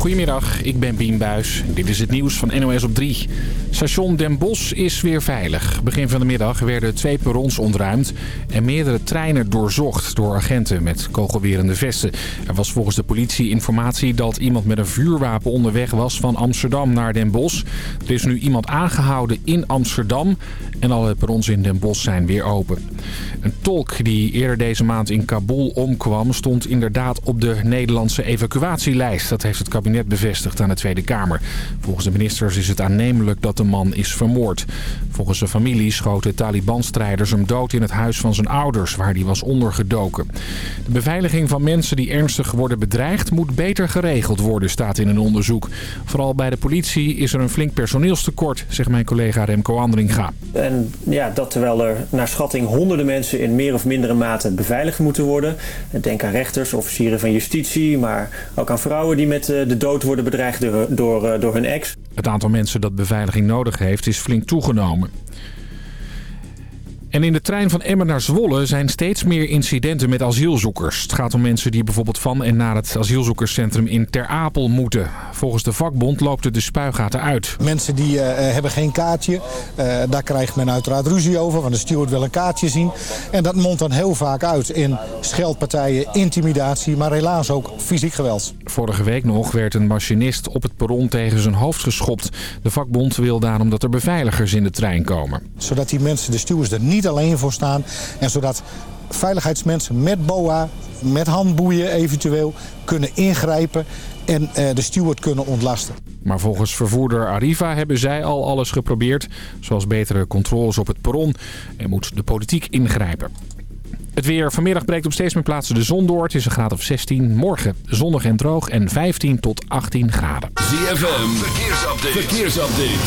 Goedemiddag, ik ben Bien Buis. Dit is het nieuws van NOS op 3. Station Den Bosch is weer veilig. Begin van de middag werden twee perrons ontruimd... en meerdere treinen doorzocht door agenten met kogelwerende vesten. Er was volgens de politie informatie dat iemand met een vuurwapen onderweg was... van Amsterdam naar Den Bosch. Er is nu iemand aangehouden in Amsterdam... en alle perrons in Den Bosch zijn weer open. Een tolk die eerder deze maand in Kabul omkwam... stond inderdaad op de Nederlandse evacuatielijst. Dat heeft het kabinet bevestigd aan de Tweede Kamer. Volgens de ministers is het aannemelijk dat de man is vermoord. Volgens zijn familie schoten Taliban-strijders hem dood in het huis van zijn ouders... waar hij was ondergedoken. De beveiliging van mensen die ernstig worden bedreigd... moet beter geregeld worden, staat in een onderzoek. Vooral bij de politie is er een flink personeelstekort, zegt mijn collega Remco Andringa. En ja, dat terwijl er naar schatting honderden mensen in meer of mindere mate beveiligd moeten worden. Denk aan rechters, officieren van justitie, maar ook aan vrouwen die met eh, de dood worden bedreigd door, door, eh, door hun ex. Het aantal mensen dat beveiliging nodig heeft is flink toegenomen. En in de trein van Emmen naar Zwolle zijn steeds meer incidenten met asielzoekers. Het gaat om mensen die bijvoorbeeld van en naar het asielzoekerscentrum in Ter Apel moeten. Volgens de vakbond loopt het de spuigaten uit. Mensen die uh, hebben geen kaartje, uh, daar krijgt men uiteraard ruzie over. Want de steward wil een kaartje zien. En dat mondt dan heel vaak uit in scheldpartijen, intimidatie, maar helaas ook fysiek geweld. Vorige week nog werd een machinist op het perron tegen zijn hoofd geschopt. De vakbond wil daarom dat er beveiligers in de trein komen. Zodat die mensen, de stewards, er niet alleen voor staan. En zodat veiligheidsmensen met boa, met handboeien eventueel, kunnen ingrijpen en uh, de steward kunnen ontlasten. Maar volgens vervoerder Arriva hebben zij al alles geprobeerd. Zoals betere controles op het perron en moet de politiek ingrijpen. Het weer. Vanmiddag breekt op steeds meer plaatsen de zon door. Het is een graad of 16. Morgen zonnig en droog en 15 tot 18 graden. ZFM. Verkeersupdate. Verkeersupdate.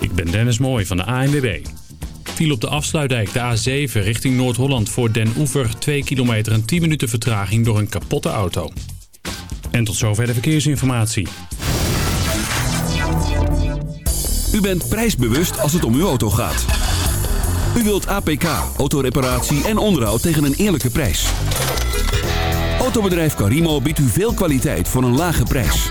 Ik ben Dennis Mooij van de ANWB. Viel op de afsluitdijk de A7 richting Noord-Holland voor Den Oever 2 kilometer en 10 minuten vertraging door een kapotte auto. En tot zover de verkeersinformatie. U bent prijsbewust als het om uw auto gaat. U wilt APK, autoreparatie en onderhoud tegen een eerlijke prijs. Autobedrijf Carimo biedt u veel kwaliteit voor een lage prijs.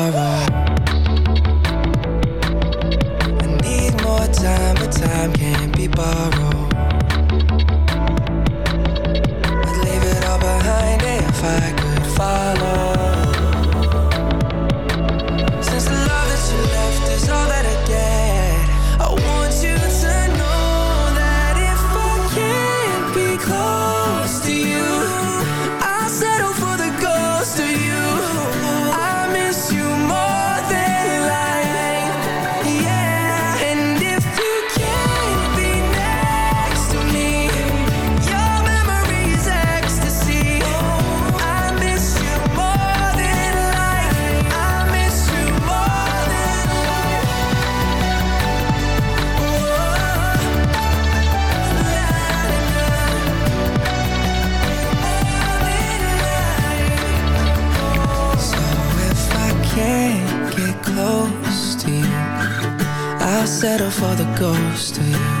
close to you.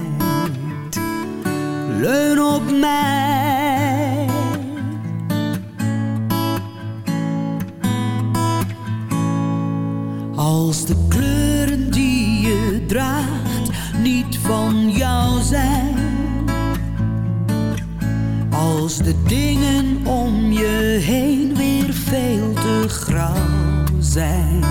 zijn.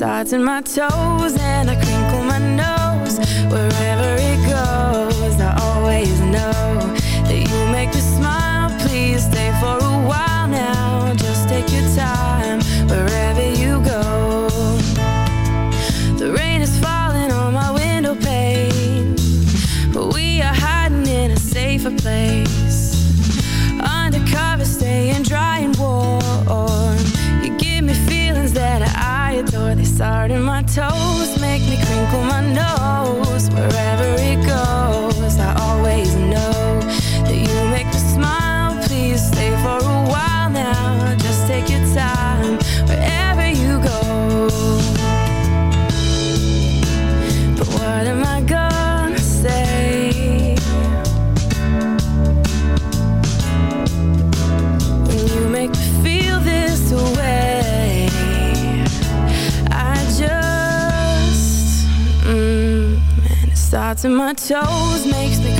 starts in my toes and And it starts in my toes Makes me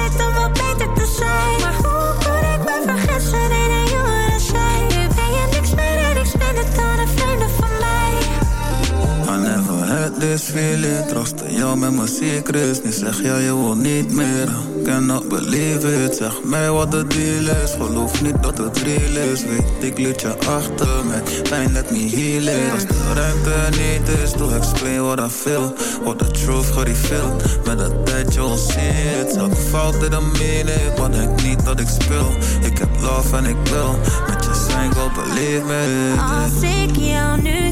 this feeling. Jou met mijn secrets. Nu zeg jij je wil niet meer. Cannot believe it. Zeg mij wat de deal is. Geloof niet dat het real is. Weet ik liet je achter Met pijn let me heal it Als de ruimte niet is Doe explain what I feel. What the truth gereveeld Met de tijd je onziet Elke fout in de meaning Wat denk niet dat ik speel. Ik heb love en ik wil Met je zijn go believe me. Als ik jou nu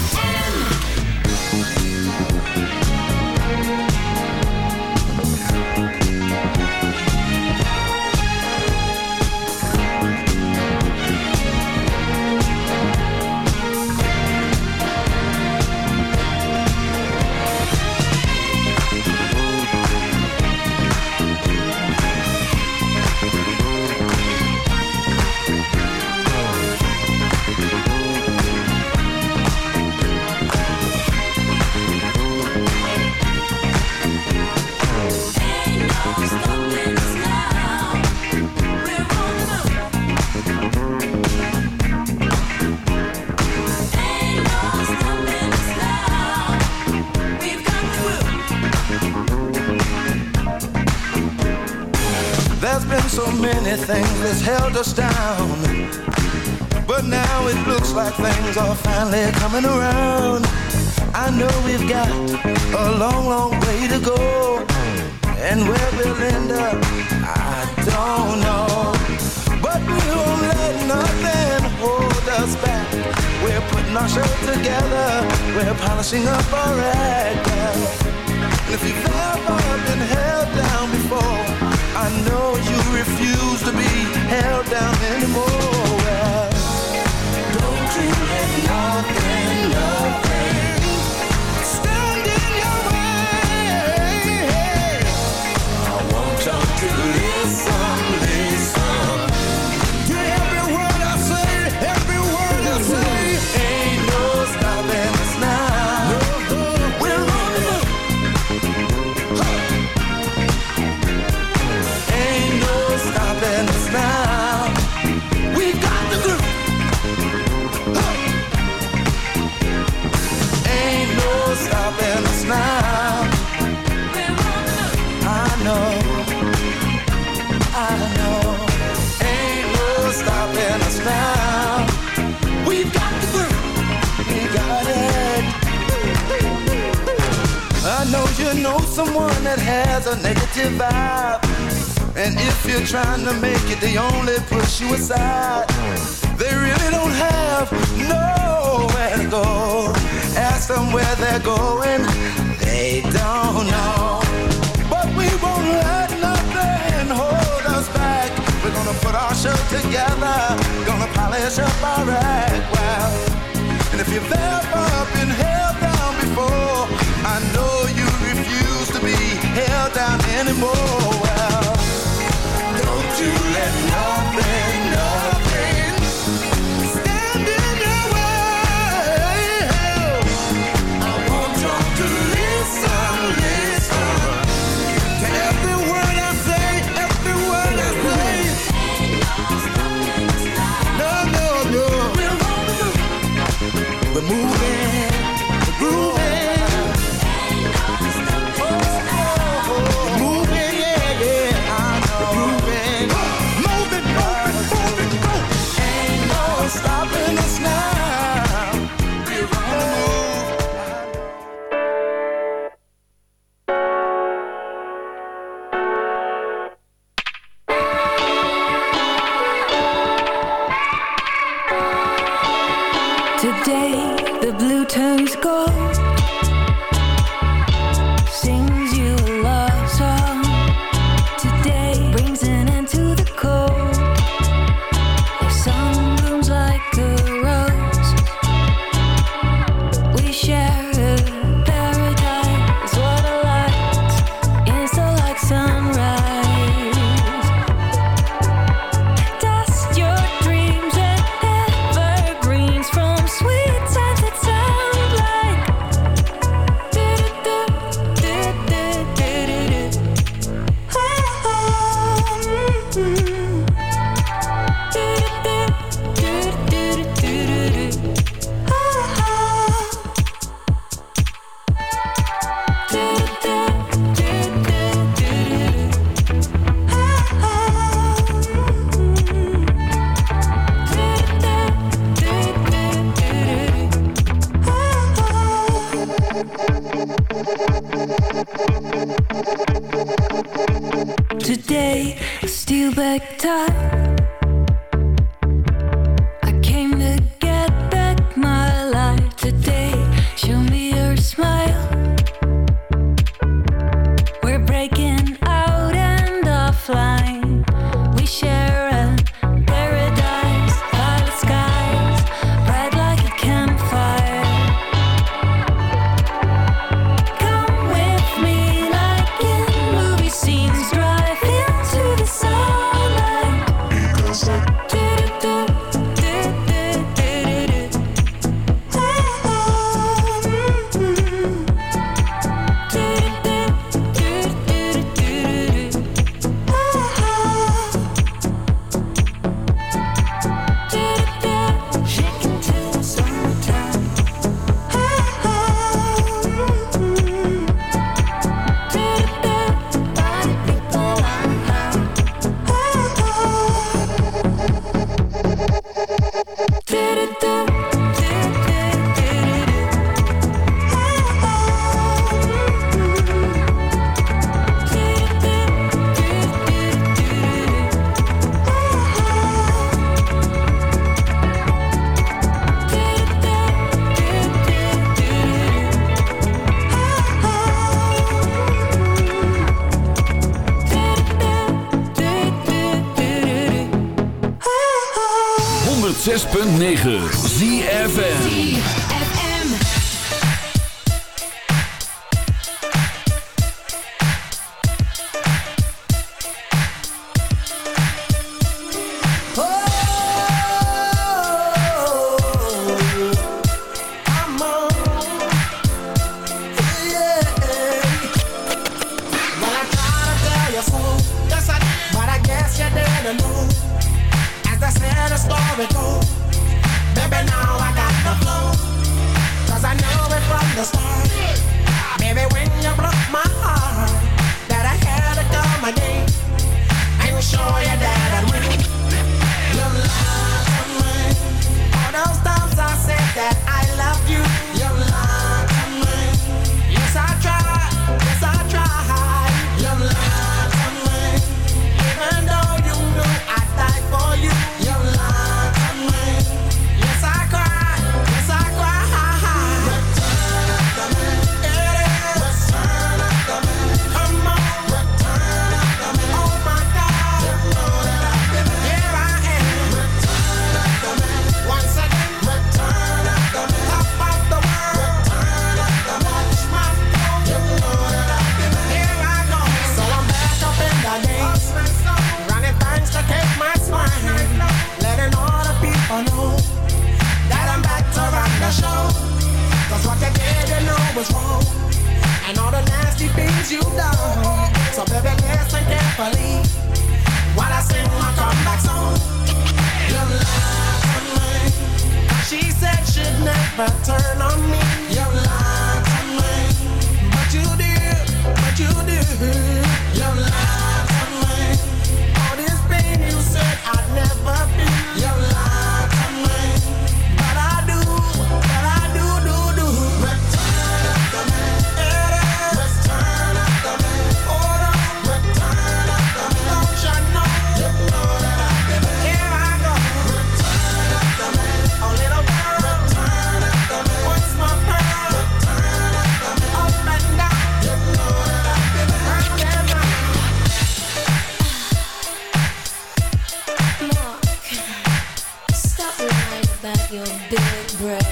your big break.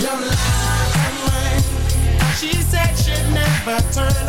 Your. She said she'd never turn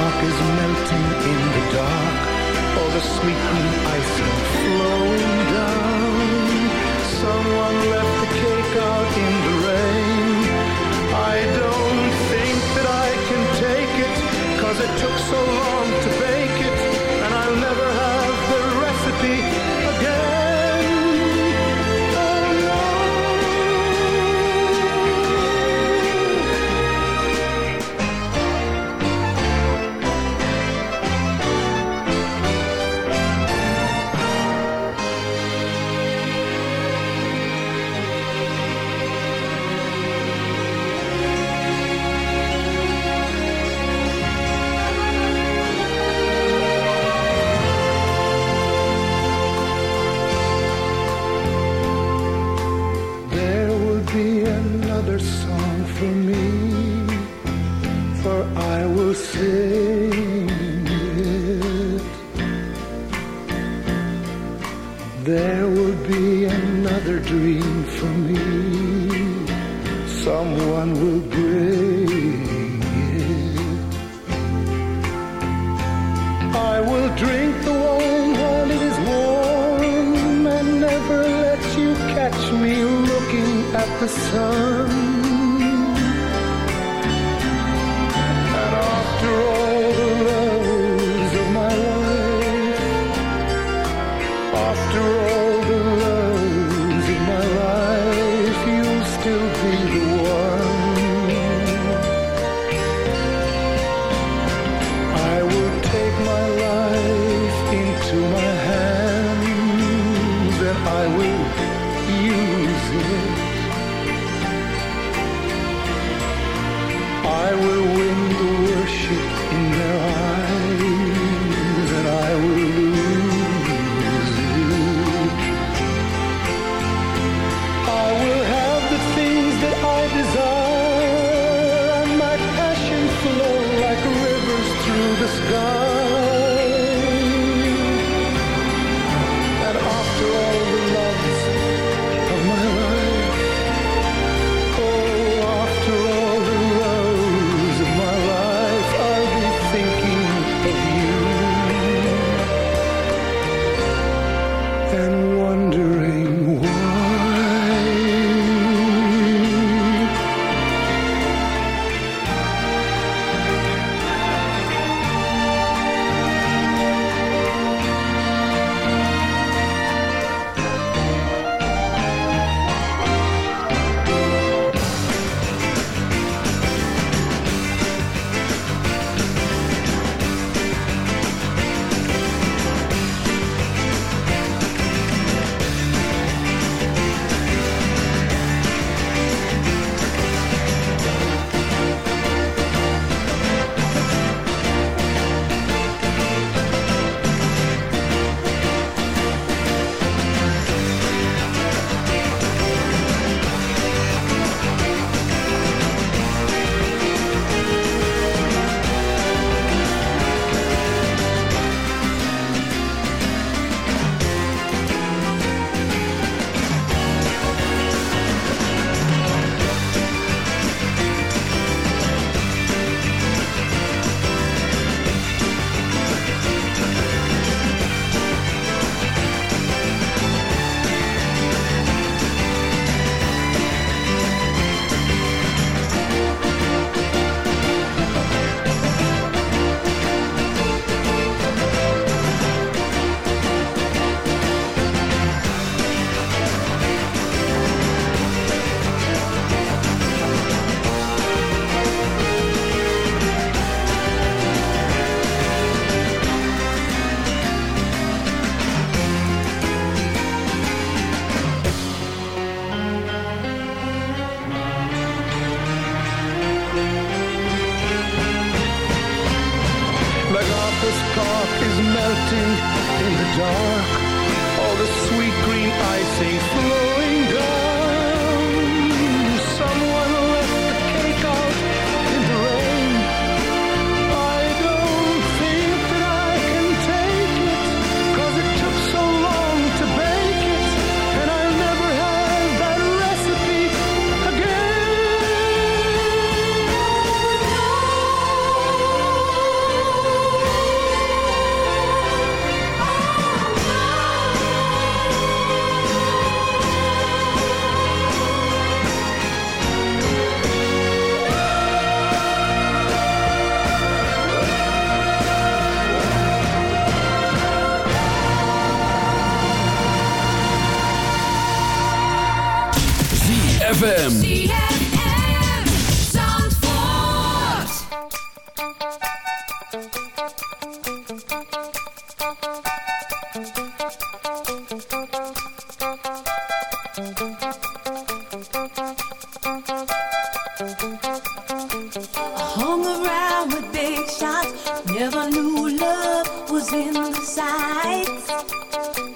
MacArthur's Park is melting in the dark, all the sweet green icing flowing down. Someone left the cake out in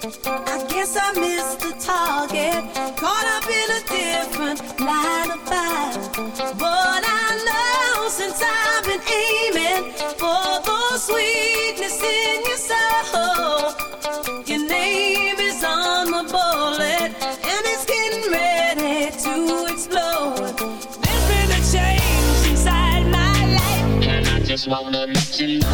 I guess I missed the target, caught up in a different line of fire. But I know since I've been aiming for the sweetness in your soul, your name is on my bullet, and it's getting ready to explode. There's been a change inside my life, and I just wanna let you know.